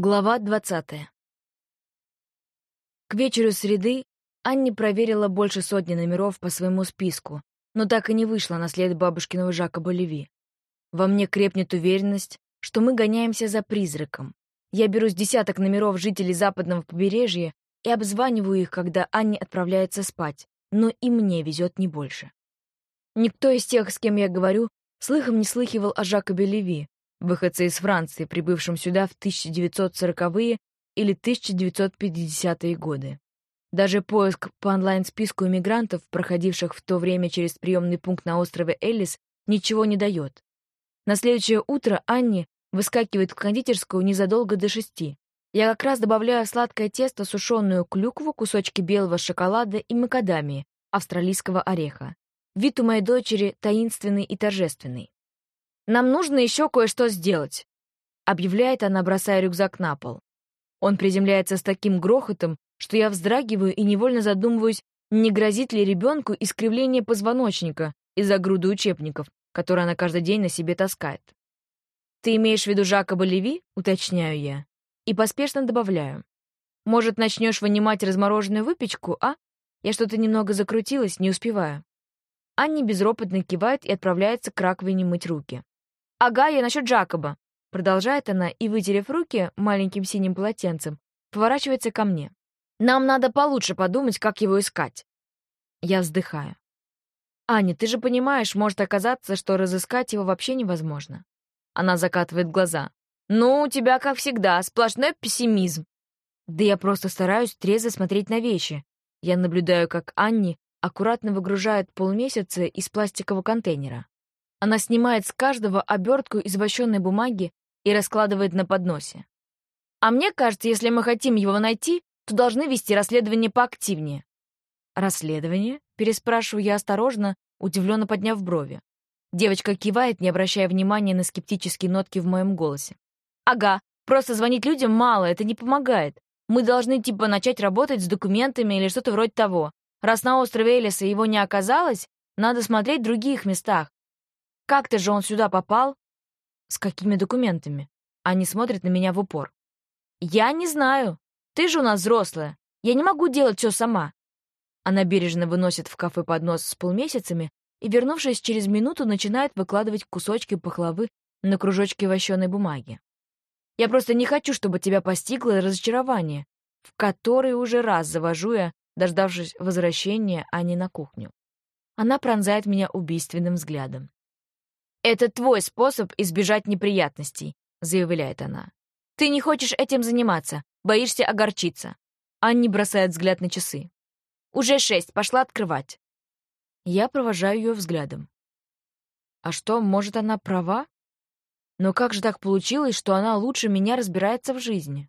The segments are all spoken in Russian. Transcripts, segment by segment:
Глава 20. К вечеру среды Анни проверила больше сотни номеров по своему списку, но так и не вышла на след бабушкиного Жака Боливи. Во мне крепнет уверенность, что мы гоняемся за призраком. Я беру с десяток номеров жителей западного побережья и обзваниваю их, когда Анни отправляется спать, но и мне везет не больше. Никто из тех, с кем я говорю, слыхом не слыхивал о Жакобе Леви, выходцы из Франции, прибывшим сюда в 1940-е или 1950-е годы. Даже поиск по онлайн-списку иммигрантов, проходивших в то время через приемный пункт на острове Эллис, ничего не дает. На следующее утро Анни выскакивает в кондитерскую незадолго до шести. Я как раз добавляю сладкое тесто, сушеную клюкву, кусочки белого шоколада и макадамии, австралийского ореха. Вид у моей дочери таинственный и торжественный. «Нам нужно еще кое-что сделать», — объявляет она, бросая рюкзак на пол. Он приземляется с таким грохотом, что я вздрагиваю и невольно задумываюсь, не грозит ли ребенку искривление позвоночника из-за груды учебников, которые она каждый день на себе таскает. «Ты имеешь в виду Жакоба Леви?» — уточняю я. И поспешно добавляю. «Может, начнешь вынимать размороженную выпечку, а? Я что-то немного закрутилась, не успеваю». Анни безропотно кивает и отправляется к раковине мыть руки. «Ага, я насчет Джакоба», — продолжает она и, вытерев руки маленьким синим полотенцем, поворачивается ко мне. «Нам надо получше подумать, как его искать». Я вздыхаю. «Аня, ты же понимаешь, может оказаться, что разыскать его вообще невозможно». Она закатывает глаза. «Ну, у тебя, как всегда, сплошной пессимизм». Да я просто стараюсь трезво смотреть на вещи. Я наблюдаю, как Анни аккуратно выгружает полмесяца из пластикового контейнера. Она снимает с каждого обертку из вощенной бумаги и раскладывает на подносе. А мне кажется, если мы хотим его найти, то должны вести расследование поактивнее. «Расследование?» — переспрашиваю я осторожно, удивленно подняв брови. Девочка кивает, не обращая внимания на скептические нотки в моем голосе. «Ага, просто звонить людям мало, это не помогает. Мы должны типа начать работать с документами или что-то вроде того. Раз на острове Элиса его не оказалось, надо смотреть в других местах. Как-то же он сюда попал? С какими документами? Они смотрят на меня в упор. Я не знаю. Ты же у нас взрослая. Я не могу делать все сама. Она бережно выносит в кафе поднос с полмесяцами и, вернувшись через минуту, начинает выкладывать кусочки пахлавы на кружочки вощеной бумаги. Я просто не хочу, чтобы тебя постигло разочарование, в который уже раз завожу я, дождавшись возвращения, а не на кухню. Она пронзает меня убийственным взглядом. «Это твой способ избежать неприятностей», — заявляет она. «Ты не хочешь этим заниматься, боишься огорчиться». Анни бросает взгляд на часы. «Уже шесть, пошла открывать». Я провожаю ее взглядом. А что, может, она права? Но как же так получилось, что она лучше меня разбирается в жизни?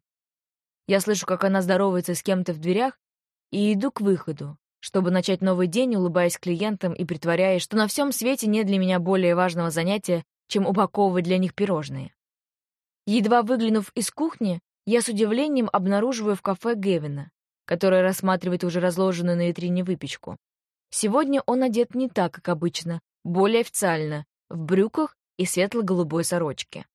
Я слышу, как она здоровается с кем-то в дверях, и иду к выходу чтобы начать новый день, улыбаясь клиентам и притворяясь, что на всем свете нет для меня более важного занятия, чем упаковывать для них пирожные. Едва выглянув из кухни, я с удивлением обнаруживаю в кафе Гевина, который рассматривает уже разложенную на витрине выпечку. Сегодня он одет не так, как обычно, более официально, в брюках и светло-голубой сорочке.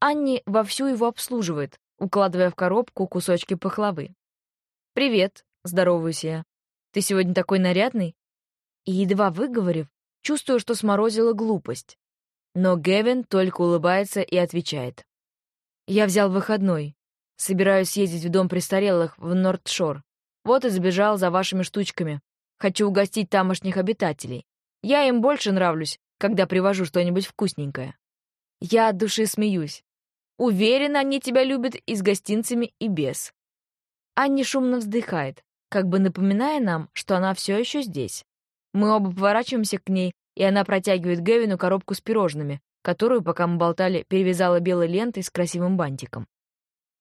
Анни вовсю его обслуживает, укладывая в коробку кусочки пахлавы. «Привет», — здороваюсь я. Ты сегодня такой нарядный?» И, едва выговорив, чувствую, что сморозила глупость. Но Гевин только улыбается и отвечает. «Я взял выходной. Собираюсь ездить в дом престарелых в Нордшор. Вот и забежал за вашими штучками. Хочу угостить тамошних обитателей. Я им больше нравлюсь, когда привожу что-нибудь вкусненькое. Я от души смеюсь. Уверена, они тебя любят и с гостинцами, и без. Анни шумно вздыхает как бы напоминая нам, что она все еще здесь. Мы оба поворачиваемся к ней, и она протягивает Гевину коробку с пирожными, которую, пока мы болтали, перевязала белой лентой с красивым бантиком.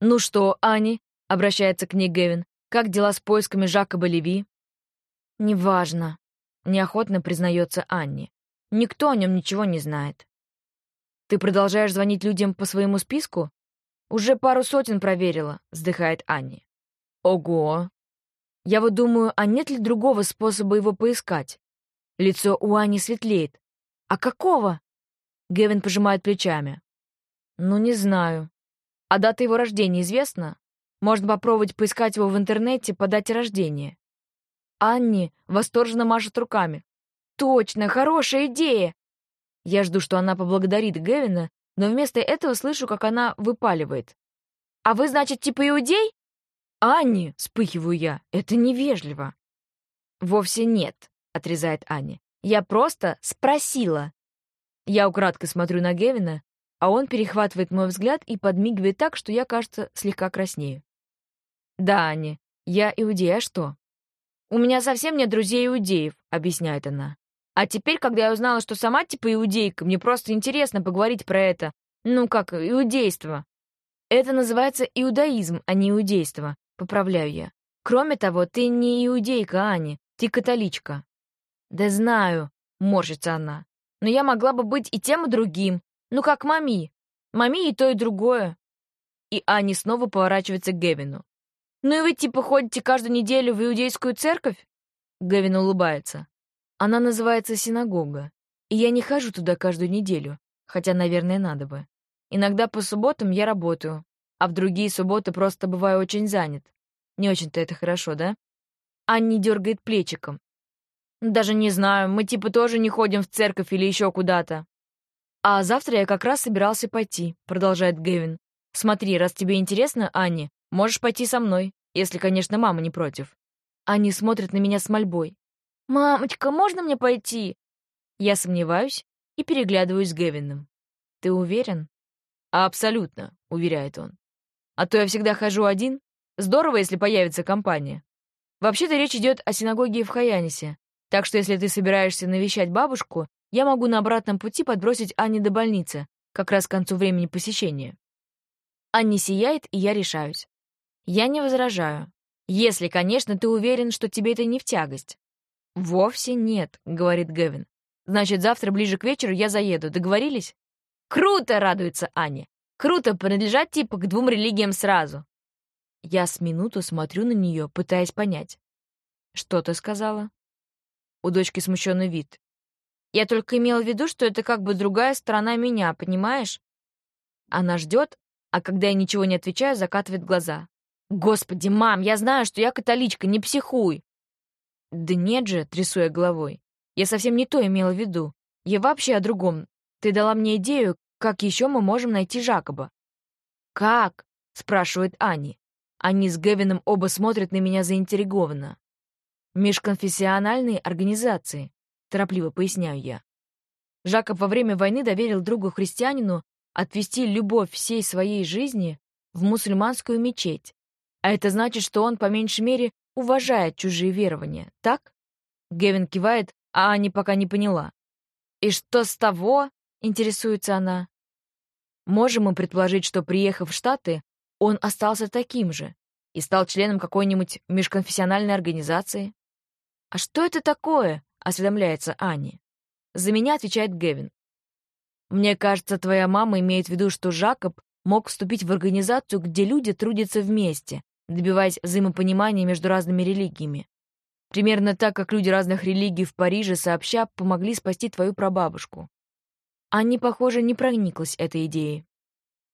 «Ну что, Ани?» — обращается к ней Гевин. «Как дела с поисками Жакоба Леви?» «Неважно», — неохотно признается Анни. «Никто о нем ничего не знает». «Ты продолжаешь звонить людям по своему списку?» «Уже пару сотен проверила», — вздыхает Анни. «Ого!» Я вот думаю, а нет ли другого способа его поискать? Лицо у Ани светлеет. А какого? Гевин пожимает плечами. Ну, не знаю. А дата его рождения известна? Можно попробовать поискать его в интернете по дате рождения. Анни восторженно машет руками. «Точно, хорошая идея!» Я жду, что она поблагодарит Гевина, но вместо этого слышу, как она выпаливает. «А вы, значит, типа иудей?» «Анни!» — вспыхиваю я. «Это невежливо!» «Вовсе нет», — отрезает Аня. «Я просто спросила». Я украдкой смотрю на Гевина, а он перехватывает мой взгляд и подмигивает так, что я, кажется, слегка краснею. «Да, Аня, я иудей, а что?» «У меня совсем нет друзей-иудеев», — объясняет она. «А теперь, когда я узнала, что сама типа иудейка, мне просто интересно поговорить про это. Ну, как, иудейство». «Это называется иудаизм, а не иудейство», — поправляю я. «Кроме того, ты не иудейка, Аня, ты католичка». «Да знаю», — морщится она. «Но я могла бы быть и тем, и другим. Ну, как мами. Мами и то, и другое». И Аня снова поворачивается к Гевину. «Ну и вы типа ходите каждую неделю в иудейскую церковь?» Гевин улыбается. «Она называется синагога, и я не хожу туда каждую неделю, хотя, наверное, надо бы. Иногда по субботам я работаю, а в другие субботы просто бываю очень занят. Не очень-то это хорошо, да?» Анни дергает плечиком. «Даже не знаю, мы типа тоже не ходим в церковь или еще куда-то». «А завтра я как раз собирался пойти», — продолжает Гевин. «Смотри, раз тебе интересно, Анни, Можешь пойти со мной, если, конечно, мама не против. Они смотрят на меня с мольбой. «Мамочка, можно мне пойти?» Я сомневаюсь и переглядываюсь с Гевином. «Ты уверен?» «Абсолютно», — уверяет он. «А то я всегда хожу один. Здорово, если появится компания. Вообще-то речь идет о синагоге в Хаянисе, так что если ты собираешься навещать бабушку, я могу на обратном пути подбросить Анне до больницы, как раз к концу времени посещения». Анне сияет, и я решаюсь. Я не возражаю. Если, конечно, ты уверен, что тебе это не в тягость. Вовсе нет, говорит Гевин. Значит, завтра ближе к вечеру я заеду. Договорились? Круто, радуется Аня. Круто принадлежать типа к двум религиям сразу. Я с минуту смотрю на нее, пытаясь понять. Что ты сказала? У дочки смущенный вид. Я только имела в виду, что это как бы другая сторона меня, понимаешь? Она ждет, а когда я ничего не отвечаю, закатывает глаза. «Господи, мам, я знаю, что я католичка, не психуй!» «Да нет же», — трясу я головой. «Я совсем не то имела в виду. Я вообще о другом. Ты дала мне идею, как еще мы можем найти Жакоба». «Как?» — спрашивает Ани. Они с Гевином оба смотрят на меня заинтригованно. «Межконфессиональные организации», — торопливо поясняю я. Жакоб во время войны доверил другу-христианину отвести любовь всей своей жизни в мусульманскую мечеть. А это значит, что он, по меньшей мере, уважает чужие верования, так? Гевин кивает, а Аня пока не поняла. «И что с того?» — интересуется она. Можем мы предположить, что, приехав в Штаты, он остался таким же и стал членом какой-нибудь межконфессиональной организации? «А что это такое?» — осведомляется Аня. За меня отвечает Гевин. «Мне кажется, твоя мама имеет в виду, что Жакоб мог вступить в организацию, где люди трудятся вместе, добиваясь взаимопонимания между разными религиями. Примерно так, как люди разных религий в Париже сообща помогли спасти твою прабабушку. Анни, похоже, не прониклась этой идеей.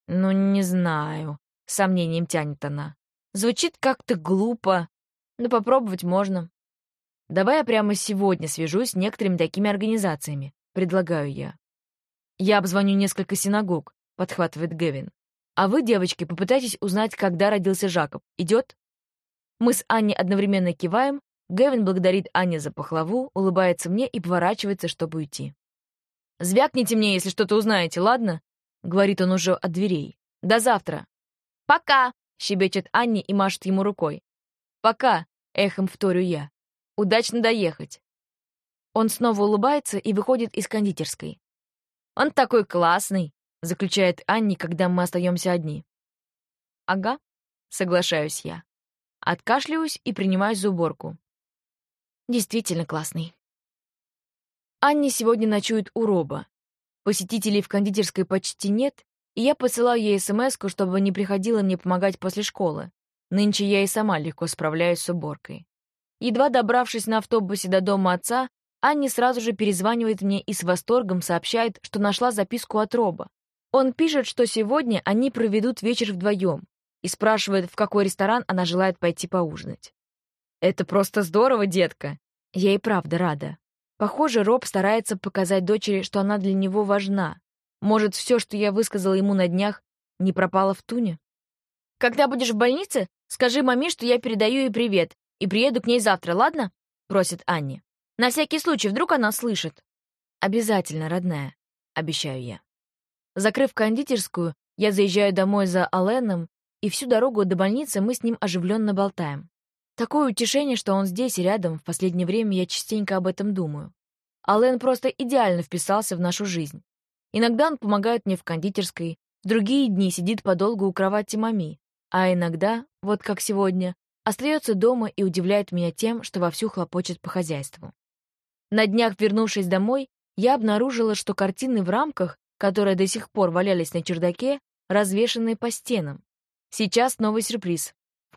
«Ну, не знаю», — сомнением тянет она. «Звучит как-то глупо, но попробовать можно. Давай я прямо сегодня свяжусь с некоторыми такими организациями», — предлагаю я. «Я обзвоню несколько синагог», — подхватывает Гевин. А вы, девочки, попытайтесь узнать, когда родился Жакоб. Идет? Мы с Анней одновременно киваем, Гэвин благодарит Анне за пахлаву, улыбается мне и поворачивается, чтобы уйти. «Звякните мне, если что-то узнаете, ладно?» — говорит он уже от дверей. «До завтра». «Пока!» — щебечет Анне и машет ему рукой. «Пока!» — эхом вторю я. «Удачно доехать!» Он снова улыбается и выходит из кондитерской. «Он такой классный!» заключает Анни, когда мы остаемся одни. «Ага», — соглашаюсь я. Откашливаюсь и принимаюсь за уборку. Действительно классный. Анни сегодня ночует у Роба. Посетителей в кондитерской почти нет, и я посылаю ей смс чтобы не приходила мне помогать после школы. Нынче я и сама легко справляюсь с уборкой. Едва добравшись на автобусе до дома отца, Анни сразу же перезванивает мне и с восторгом сообщает, что нашла записку от Роба. Он пишет, что сегодня они проведут вечер вдвоем и спрашивает, в какой ресторан она желает пойти поужинать. «Это просто здорово, детка!» Я и правда рада. Похоже, Роб старается показать дочери, что она для него важна. Может, все, что я высказала ему на днях, не пропало в туне? «Когда будешь в больнице, скажи маме, что я передаю ей привет, и приеду к ней завтра, ладно?» — просит Анни. «На всякий случай, вдруг она слышит». «Обязательно, родная», — обещаю я. Закрыв кондитерскую, я заезжаю домой за Аленом, и всю дорогу до больницы мы с ним оживленно болтаем. Такое утешение, что он здесь и рядом, в последнее время я частенько об этом думаю. Ален просто идеально вписался в нашу жизнь. Иногда он помогает мне в кондитерской, в другие дни сидит подолгу у кровати мами, а иногда, вот как сегодня, остается дома и удивляет меня тем, что вовсю хлопочет по хозяйству. На днях, вернувшись домой, я обнаружила, что картины в рамках, которые до сих пор валялись на чердаке, развешаны по стенам. Сейчас новый сюрприз.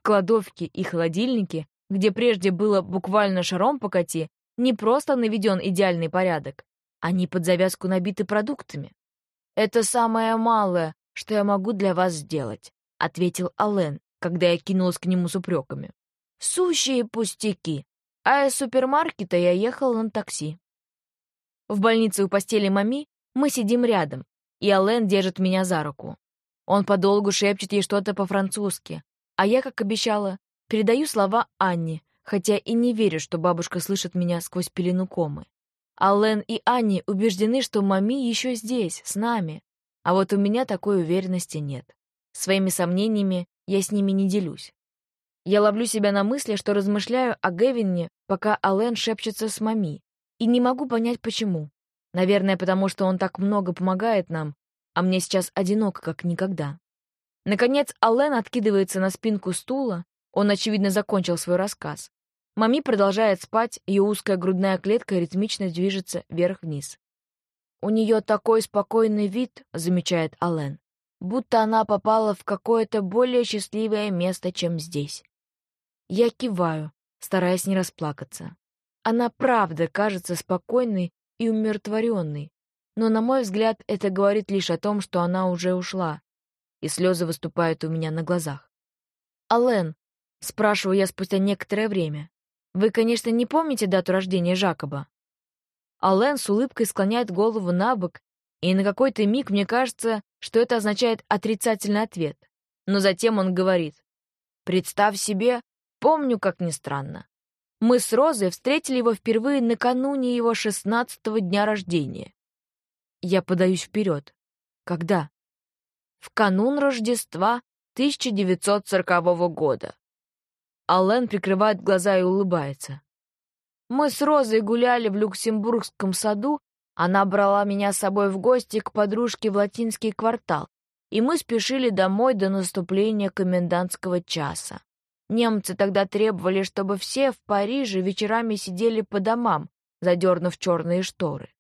В кладовке и холодильнике, где прежде было буквально шаром покати, не просто наведен идеальный порядок, они под завязку набиты продуктами. «Это самое малое, что я могу для вас сделать», — ответил Ален, когда я кинулась к нему с упреками. «Сущие пустяки. А из супермаркета я ехал на такси». В больнице у постели мами мы сидим рядом, и Ален держит меня за руку. Он подолгу шепчет ей что-то по-французски, а я, как обещала, передаю слова Анне, хотя и не верю, что бабушка слышит меня сквозь пелену комы. Ален и Анни убеждены, что мами еще здесь, с нами, а вот у меня такой уверенности нет. Своими сомнениями я с ними не делюсь. Я ловлю себя на мысли, что размышляю о Гевине, пока Ален шепчется с мами, и не могу понять, почему. Наверное, потому что он так много помогает нам, а мне сейчас одиноко, как никогда. Наконец, Аллен откидывается на спинку стула, он, очевидно, закончил свой рассказ. Мами продолжает спать, ее узкая грудная клетка ритмично движется вверх-вниз. «У нее такой спокойный вид», — замечает Аллен, «будто она попала в какое-то более счастливое место, чем здесь». Я киваю, стараясь не расплакаться. Она правда кажется спокойной и умиротворенной, но, на мой взгляд, это говорит лишь о том, что она уже ушла, и слезы выступают у меня на глазах. «Ален», — спрашиваю я спустя некоторое время, «вы, конечно, не помните дату рождения Жакоба?» Ален с улыбкой склоняет голову на бок, и на какой-то миг мне кажется, что это означает отрицательный ответ. Но затем он говорит, «Представь себе, помню, как ни странно. Мы с Розой встретили его впервые накануне его шестнадцатого дня рождения. Я подаюсь вперед. Когда? В канун Рождества 1940 года. Аллен прикрывает глаза и улыбается. Мы с Розой гуляли в Люксембургском саду, она брала меня с собой в гости к подружке в латинский квартал, и мы спешили домой до наступления комендантского часа. Немцы тогда требовали, чтобы все в Париже вечерами сидели по домам, задернув черные шторы.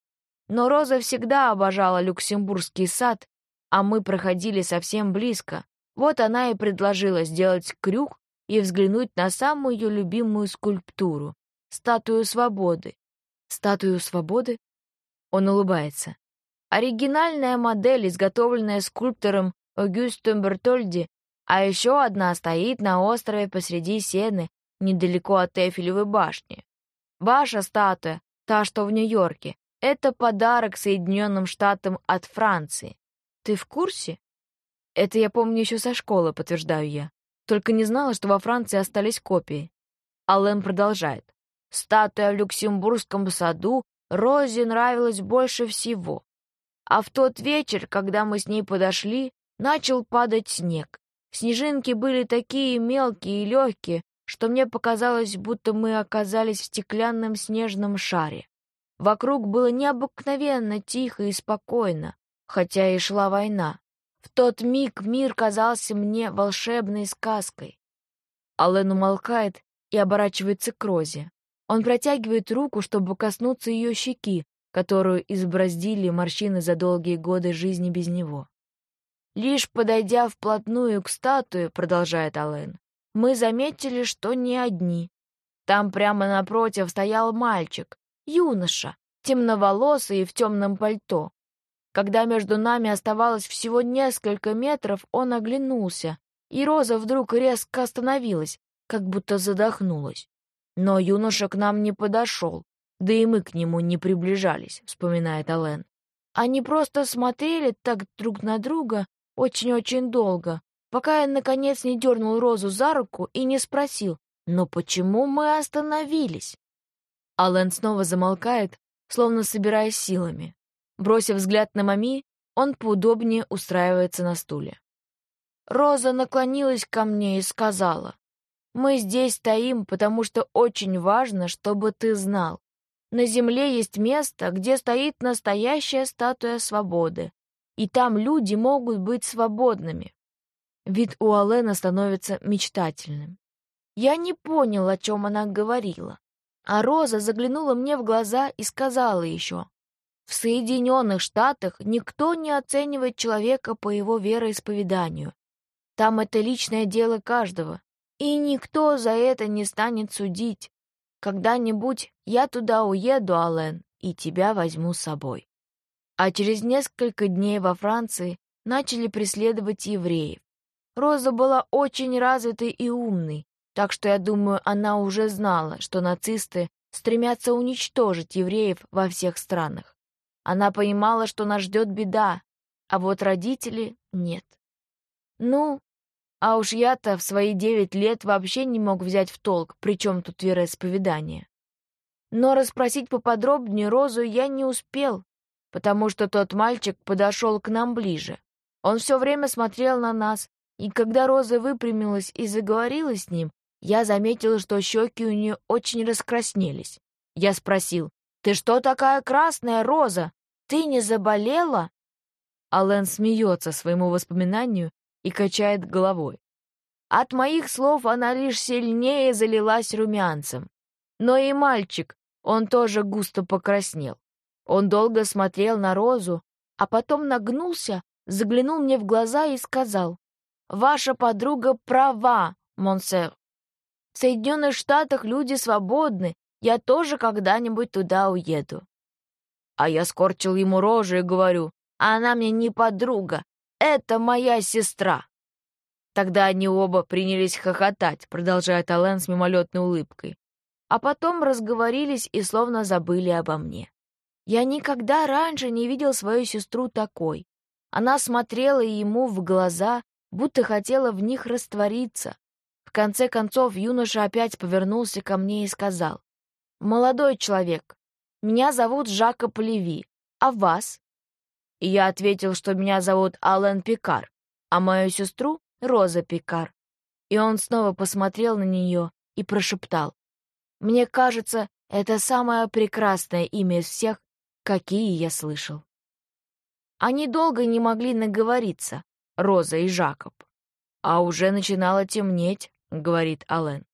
Но Роза всегда обожала Люксембургский сад, а мы проходили совсем близко. Вот она и предложила сделать крюк и взглянуть на самую ее любимую скульптуру — статую свободы. Статую свободы? Он улыбается. Оригинальная модель, изготовленная скульптором Огюстом Бертольди, а еще одна стоит на острове посреди Сены, недалеко от Эйфелевой башни. Ваша статуя, та, что в Нью-Йорке, это подарок Соединенным Штатам от Франции. Ты в курсе? Это я помню еще со школы, подтверждаю я. Только не знала, что во Франции остались копии. Аллен продолжает. Статуя в Люксембургском саду Розе нравилась больше всего. А в тот вечер, когда мы с ней подошли, начал падать снег. Снежинки были такие мелкие и легкие, что мне показалось, будто мы оказались в стеклянном снежном шаре. Вокруг было необыкновенно тихо и спокойно, хотя и шла война. В тот миг мир казался мне волшебной сказкой. Аллен умолкает и оборачивается к Розе. Он протягивает руку, чтобы коснуться ее щеки, которую избраздили морщины за долгие годы жизни без него. Лишь подойдя вплотную к статуе, продолжает Ален, мы заметили, что не одни. Там прямо напротив стоял мальчик, юноша, темноволосый и в темном пальто. Когда между нами оставалось всего несколько метров, он оглянулся, и Роза вдруг резко остановилась, как будто задохнулась. Но юноша к нам не подошел, да и мы к нему не приближались, вспоминает Ален. Они просто смотрели так друг на друга очень-очень долго, пока я, наконец, не дернул Розу за руку и не спросил, «Но почему мы остановились?» Ален снова замолкает, словно собираясь силами. Бросив взгляд на Мами, он поудобнее устраивается на стуле. Роза наклонилась ко мне и сказала, «Мы здесь стоим, потому что очень важно, чтобы ты знал. На земле есть место, где стоит настоящая статуя свободы, и там люди могут быть свободными». Вид у Алена становится мечтательным. Я не понял, о чем она говорила. А Роза заглянула мне в глаза и сказала еще, в Соединенных Штатах никто не оценивает человека по его вероисповеданию. Там это личное дело каждого, и никто за это не станет судить. Когда-нибудь я туда уеду, Ален, и тебя возьму с собой. А через несколько дней во Франции начали преследовать евреев. Роза была очень развитой и умной, так что я думаю, она уже знала, что нацисты стремятся уничтожить евреев во всех странах. Она понимала, что нас ждет беда, а вот родители — нет. Ну, а уж я-то в свои девять лет вообще не мог взять в толк, при чем тут вероисповедание. Но расспросить поподробнее Розу я не успел, потому что тот мальчик подошел к нам ближе. Он все время смотрел на нас, и когда Роза выпрямилась и заговорила с ним, я заметил, что щеки у нее очень раскраснелись. Я спросил, «Ты что такая красная, Роза? Ты не заболела?» Ален смеется своему воспоминанию и качает головой. От моих слов она лишь сильнее залилась румянцем. Но и мальчик, он тоже густо покраснел. Он долго смотрел на розу, а потом нагнулся, заглянул мне в глаза и сказал, «Ваша подруга права, Монсер. В Соединенных Штатах люди свободны, я тоже когда-нибудь туда уеду». А я скорчил ему рожу и говорю, она мне не подруга, это моя сестра. Тогда они оба принялись хохотать, продолжает Ален с мимолетной улыбкой. А потом разговорились и словно забыли обо мне. Я никогда раньше не видел свою сестру такой. Она смотрела ему в глаза, будто хотела в них раствориться. В конце концов юноша опять повернулся ко мне и сказал, «Молодой человек, меня зовут Жака Полеви. А вас?» И я ответил, что меня зовут Алан Пикар, а мою сестру — Роза Пикар. И он снова посмотрел на нее и прошептал. «Мне кажется, это самое прекрасное имя из всех, какие я слышал». Они долго не могли наговориться, Роза и Жакоб. «А уже начинало темнеть», — говорит Ален.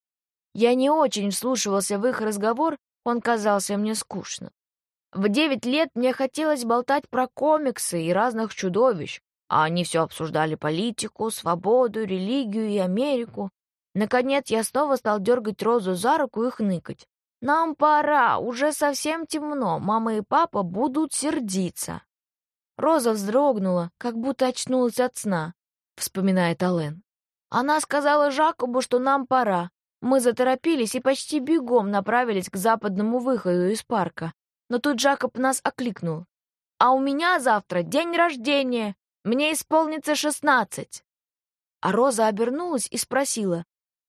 Я не очень вслушивался в их разговор, он казался мне скучным. В девять лет мне хотелось болтать про комиксы и разных чудовищ, а они все обсуждали политику, свободу, религию и Америку. Наконец я снова стал дергать Розу за руку и хныкать. «Нам пора, уже совсем темно, мама и папа будут сердиться». Роза вздрогнула, как будто очнулась от сна, вспоминает Ален. Она сказала Жакобу, что нам пора, мы заторопились и почти бегом направились к западному выходу из парка. Но тут Джакоб нас окликнул. «А у меня завтра день рождения! Мне исполнится шестнадцать!» А Роза обернулась и спросила.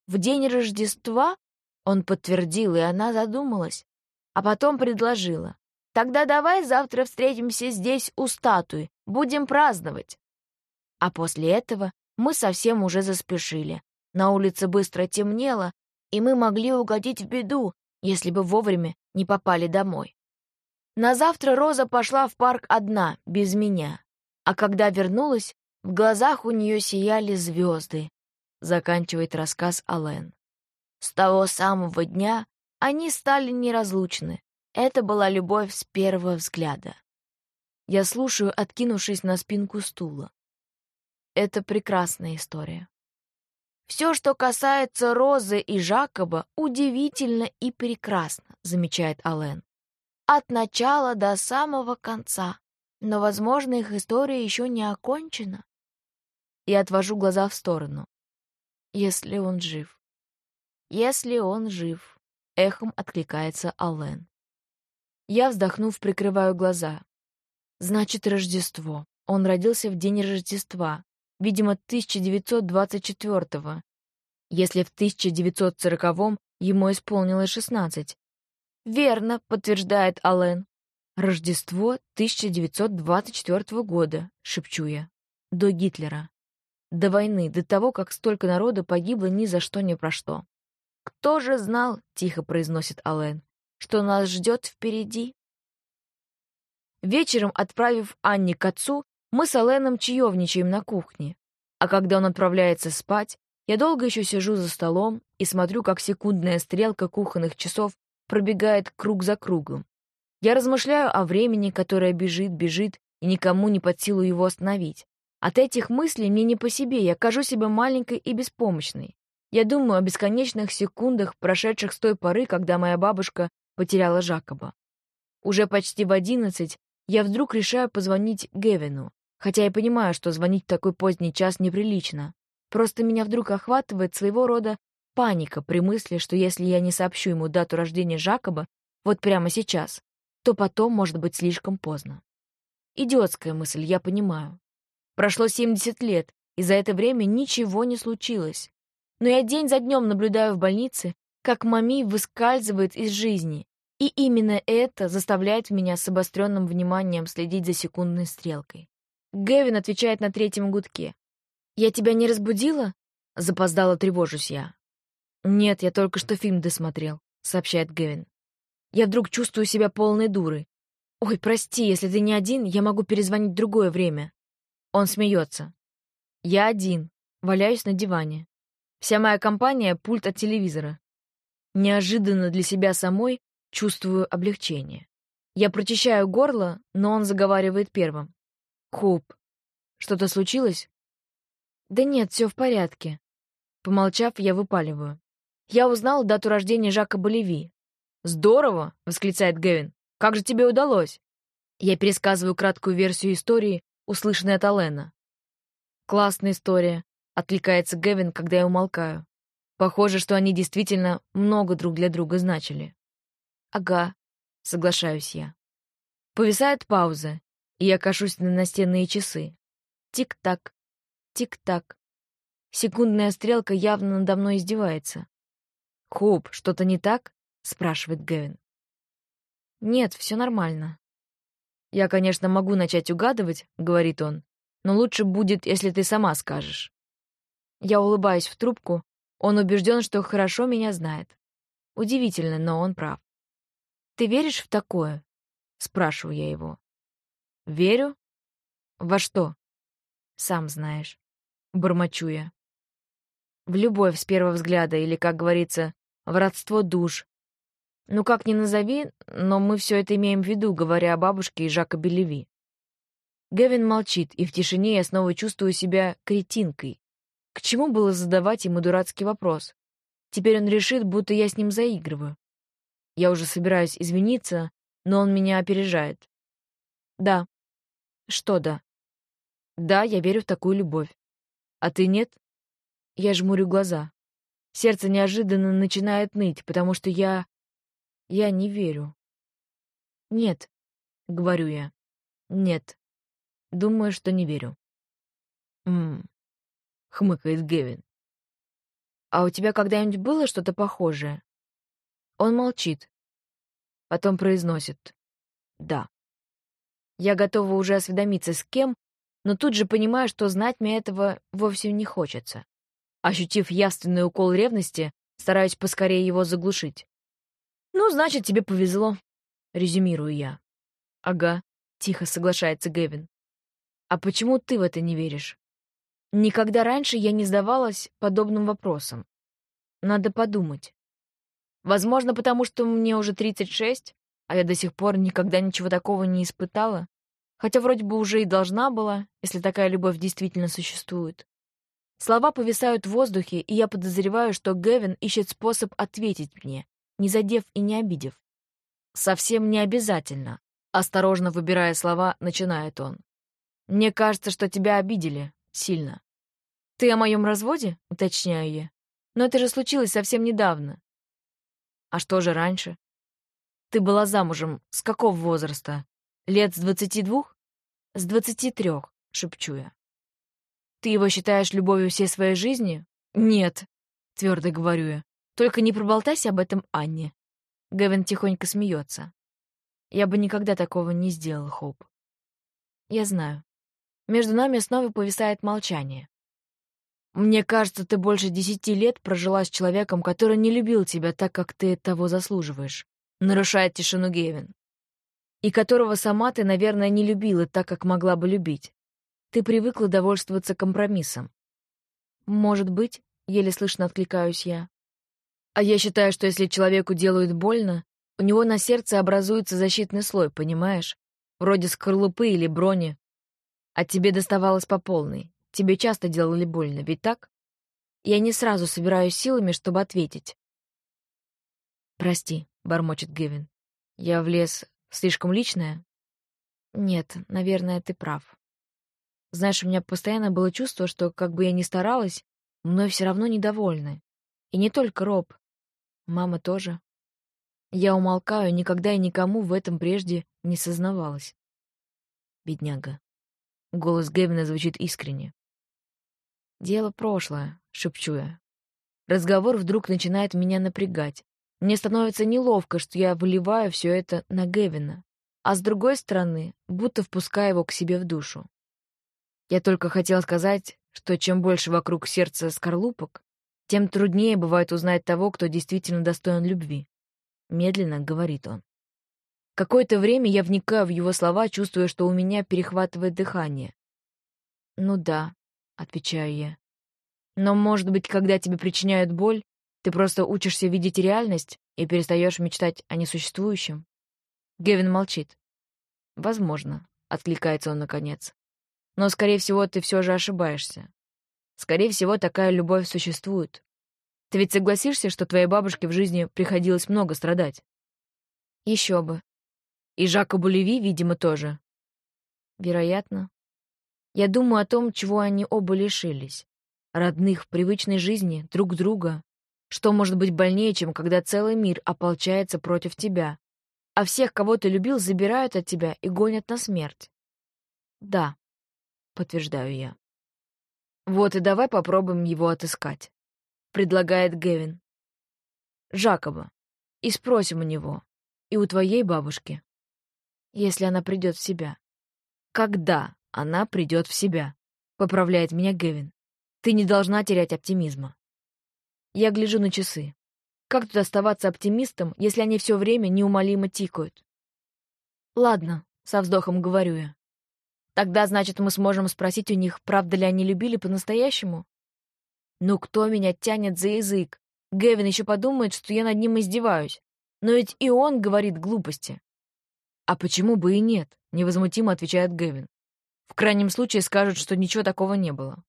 «В день Рождества?» Он подтвердил, и она задумалась. А потом предложила. «Тогда давай завтра встретимся здесь у статуи, будем праздновать». А после этого мы совсем уже заспешили. На улице быстро темнело, и мы могли угодить в беду, если бы вовремя не попали домой. На завтра Роза пошла в парк одна, без меня. А когда вернулась, в глазах у нее сияли звезды, заканчивает рассказ Ален. С того самого дня они стали неразлучны. Это была любовь с первого взгляда. Я слушаю, откинувшись на спинку стула. Это прекрасная история. Все, что касается Розы и Жакоба, удивительно и прекрасно, замечает Ален. От начала до самого конца. Но, возможно, их история еще не окончена. Я отвожу глаза в сторону. Если он жив. Если он жив. Эхом откликается Аллен. Я, вздохнув, прикрываю глаза. Значит, Рождество. Он родился в день Рождества, видимо, 1924-го. Если в 1940-м ему исполнилось 16. «Верно», — подтверждает Аллен. «Рождество 1924 года», — шепчу я. До Гитлера. До войны, до того, как столько народа погибло ни за что ни про что. «Кто же знал», — тихо произносит Аллен, — «что нас ждет впереди?» Вечером, отправив Анне к отцу, мы с Алленом чаевничаем на кухне. А когда он отправляется спать, я долго еще сижу за столом и смотрю, как секундная стрелка кухонных часов пробегает круг за кругом. Я размышляю о времени, которое бежит, бежит, и никому не под силу его остановить. От этих мыслей мне не по себе, я кажу себя маленькой и беспомощной. Я думаю о бесконечных секундах, прошедших с той поры, когда моя бабушка потеряла Жакоба. Уже почти в одиннадцать я вдруг решаю позвонить Гевину, хотя я понимаю, что звонить в такой поздний час неприлично. Просто меня вдруг охватывает своего рода паника при мысли, что если я не сообщу ему дату рождения Жакоба вот прямо сейчас, то потом может быть слишком поздно. Идиотская мысль, я понимаю. Прошло 70 лет, и за это время ничего не случилось. Но я день за днем наблюдаю в больнице, как Мами выскальзывает из жизни, и именно это заставляет меня с обостренным вниманием следить за секундной стрелкой. Гэвин отвечает на третьем гудке. «Я тебя не разбудила?» Запоздало тревожусь я. «Нет, я только что фильм досмотрел», — сообщает Гэвин. Я вдруг чувствую себя полной дурой. «Ой, прости, если ты не один, я могу перезвонить в другое время». Он смеется. Я один, валяюсь на диване. Вся моя компания — пульт от телевизора. Неожиданно для себя самой чувствую облегчение. Я прочищаю горло, но он заговаривает первым. «Хоуп, что-то случилось?» «Да нет, все в порядке». Помолчав, я выпаливаю. «Я узнал дату рождения Жака Болеви». «Здорово!» — восклицает Гевин. «Как же тебе удалось?» Я пересказываю краткую версию истории, услышанной от Алена. «Классная история», — откликается Гевин, когда я умолкаю. Похоже, что они действительно много друг для друга значили. «Ага», — соглашаюсь я. Повисает пауза, я кашусь на настенные часы. Тик-так, тик-так. Секундная стрелка явно надо мной издевается. «Хоуп, что-то не так?» — спрашивает Гэвин. «Нет, все нормально». «Я, конечно, могу начать угадывать», — говорит он, «но лучше будет, если ты сама скажешь». Я улыбаюсь в трубку, он убежден, что хорошо меня знает. Удивительно, но он прав. «Ты веришь в такое?» — спрашиваю я его. «Верю? Во что?» «Сам знаешь». Бормочу я. В любовь с первого взгляда, или, как говорится, в родство душ. Ну, как ни назови, но мы все это имеем в виду, говоря о бабушке и Жака Белеви. Гевин молчит, и в тишине я снова чувствую себя кретинкой. К чему было задавать ему дурацкий вопрос? Теперь он решит, будто я с ним заигрываю. Я уже собираюсь извиниться, но он меня опережает. Да. Что да? Да, я верю в такую любовь. А ты нет? Я жмурю глаза. Сердце неожиданно начинает ныть, потому что я... Я не верю. Нет, говорю я. Нет. Думаю, что не верю. Мм, хмыкает Гевин. А у тебя когда-нибудь было что-то похожее? Он молчит. Потом произносит «да». Я готова уже осведомиться с кем, но тут же понимаю, что знать мне этого вовсе не хочется. Ощутив явственный укол ревности, стараюсь поскорее его заглушить. «Ну, значит, тебе повезло», — резюмирую я. «Ага», — тихо соглашается Гэвин. «А почему ты в это не веришь?» Никогда раньше я не задавалась подобным вопросом. Надо подумать. Возможно, потому что мне уже 36, а я до сих пор никогда ничего такого не испытала. Хотя вроде бы уже и должна была, если такая любовь действительно существует. Слова повисают в воздухе, и я подозреваю, что Гэвин ищет способ ответить мне, не задев и не обидев. Совсем не обязательно. Осторожно выбирая слова, начинает он. «Мне кажется, что тебя обидели. Сильно». «Ты о моем разводе?» — уточняю я. «Но это же случилось совсем недавно». «А что же раньше?» «Ты была замужем. С какого возраста? Лет с двадцати двух?» «С двадцати трех», — шепчу я. «Ты его считаешь любовью всей своей жизни?» «Нет», — твердо говорю я. «Только не проболтайся об этом Анне». Гэвин тихонько смеется. Я бы никогда такого не сделал, Хоуп. Я знаю. Между нами снова повисает молчание. Мне кажется, ты больше десяти лет прожила с человеком, который не любил тебя так, как ты того заслуживаешь. Нарушает тишину Гевин. И которого сама ты, наверное, не любила так, как могла бы любить. Ты привыкла довольствоваться компромиссом. Может быть, еле слышно откликаюсь я. А я считаю, что если человеку делают больно, у него на сердце образуется защитный слой, понимаешь? Вроде скорлупы или брони. А тебе доставалось по полной. Тебе часто делали больно, ведь так? Я не сразу собираюсь силами, чтобы ответить. «Прости», — бормочет Гевин. «Я влез слишком личное?» «Нет, наверное, ты прав. Знаешь, у меня постоянно было чувство, что, как бы я ни старалась, мной все равно недовольны. И не только Роб. Мама тоже. Я умолкаю, никогда и никому в этом прежде не сознавалась. Бедняга. Голос Гевина звучит искренне. «Дело прошлое», — шепчу я. Разговор вдруг начинает меня напрягать. Мне становится неловко, что я выливаю все это на Гевина, а с другой стороны, будто впускаю его к себе в душу. Я только хотела сказать, что чем больше вокруг сердца скорлупок, тем труднее бывает узнать того, кто действительно достоин любви. — медленно говорит он. Какое-то время я вникаю в его слова, чувствуя, что у меня перехватывает дыхание. «Ну да», — отвечаю я. «Но, может быть, когда тебе причиняют боль, ты просто учишься видеть реальность и перестаешь мечтать о несуществующем?» Гевин молчит. «Возможно», — откликается он наконец. «Но, скорее всего, ты все же ошибаешься. Скорее всего, такая любовь существует. Ты ведь согласишься, что твоей бабушке в жизни приходилось много страдать? Еще бы. И Жакобу Леви, видимо, тоже. Вероятно. Я думаю о том, чего они оба лишились. Родных, привычной жизни, друг друга. Что может быть больнее, чем когда целый мир ополчается против тебя, а всех, кого ты любил, забирают от тебя и гонят на смерть? Да, подтверждаю я. Вот и давай попробуем его отыскать предлагает Гевин. Жакоба. И спросим у него. И у твоей бабушки. Если она придет в себя. Когда она придет в себя? Поправляет меня Гевин. Ты не должна терять оптимизма. Я гляжу на часы. Как тут оставаться оптимистом, если они все время неумолимо тикают? Ладно, со вздохом говорю я. Тогда, значит, мы сможем спросить у них, правда ли они любили по-настоящему? Ну кто меня тянет за язык? Гэвин еще подумает, что я над ним издеваюсь. Но ведь и он говорит глупости. А почему бы и нет? Невозмутимо отвечает Гэвин. В крайнем случае скажут, что ничего такого не было.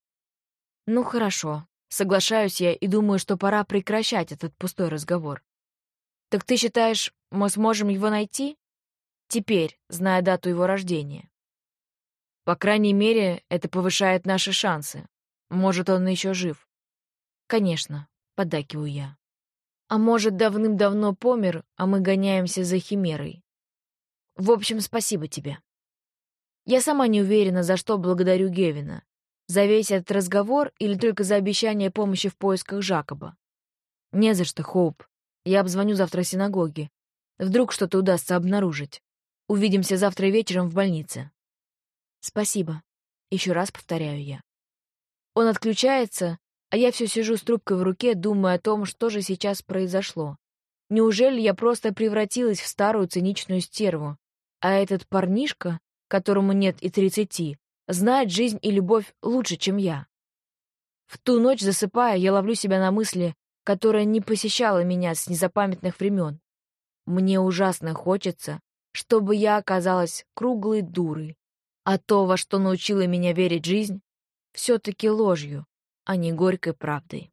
Ну хорошо. Соглашаюсь я и думаю, что пора прекращать этот пустой разговор. Так ты считаешь, мы сможем его найти? Теперь, зная дату его рождения. По крайней мере, это повышает наши шансы. Может, он еще жив. «Конечно», — поддакиваю я. «А может, давным-давно помер, а мы гоняемся за химерой. В общем, спасибо тебе». Я сама не уверена, за что благодарю Гевина. За весь этот разговор или только за обещание помощи в поисках Жакоба. Не за что, Хоуп. Я обзвоню завтра синагоге. Вдруг что-то удастся обнаружить. Увидимся завтра вечером в больнице. Спасибо. Еще раз повторяю я. Он отключается, а я все сижу с трубкой в руке, думая о том, что же сейчас произошло. Неужели я просто превратилась в старую циничную стерву? А этот парнишка, которому нет и тридцати, знает жизнь и любовь лучше, чем я. В ту ночь, засыпая, я ловлю себя на мысли, которая не посещала меня с незапамятных времен. Мне ужасно хочется, чтобы я оказалась круглой дурой, а то, во что научила меня верить жизнь, все-таки ложью, а не горькой правдой.